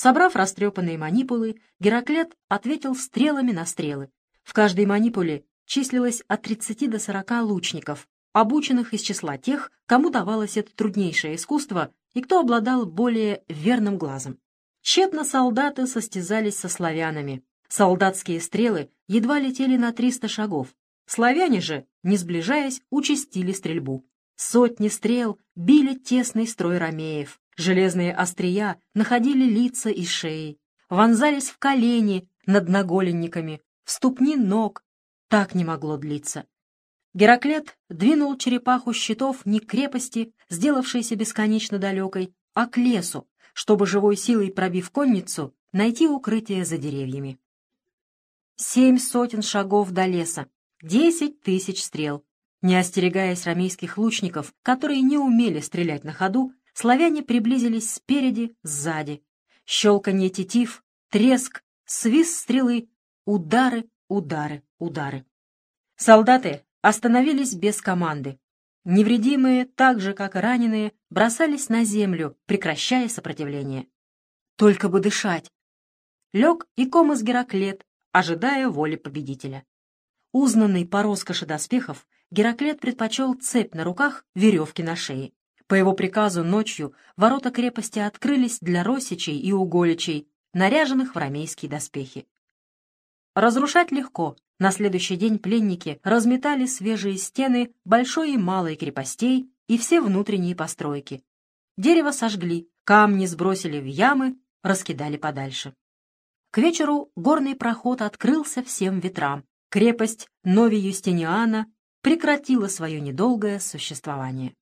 Собрав растрепанные манипулы, Гераклет ответил стрелами на стрелы. В каждой манипуле числилось от 30 до 40 лучников, обученных из числа тех, кому давалось это труднейшее искусство и кто обладал более верным глазом. Тщетно солдаты состязались со славянами. Солдатские стрелы едва летели на 300 шагов. Славяне же, не сближаясь, участили стрельбу. Сотни стрел били тесный строй ромеев. Железные острия находили лица и шеи, вонзались в колени над наголенниками, в ступни ног. Так не могло длиться. Гераклет двинул черепаху щитов не к крепости, сделавшейся бесконечно далекой, а к лесу, чтобы живой силой пробив конницу, найти укрытие за деревьями. Семь сотен шагов до леса, десять тысяч стрел. Не остерегаясь рамейских лучников, которые не умели стрелять на ходу, славяне приблизились спереди, сзади. Щелканье тетив, треск, свист стрелы, удары, удары, удары. Солдаты остановились без команды. Невредимые, так же, как и раненые, бросались на землю, прекращая сопротивление. Только бы дышать. Лег и комос Гераклет, ожидая воли победителя. Узнанный по роскоши доспехов, Гераклет предпочел цепь на руках, веревки на шее. По его приказу ночью ворота крепости открылись для росичей и уголичей, наряженных в рамейские доспехи. Разрушать легко. На следующий день пленники разметали свежие стены большой и малой крепостей и все внутренние постройки. Дерево сожгли, камни сбросили в ямы, раскидали подальше. К вечеру горный проход открылся всем ветрам. Крепость Нови Юстиниана прекратила свое недолгое существование.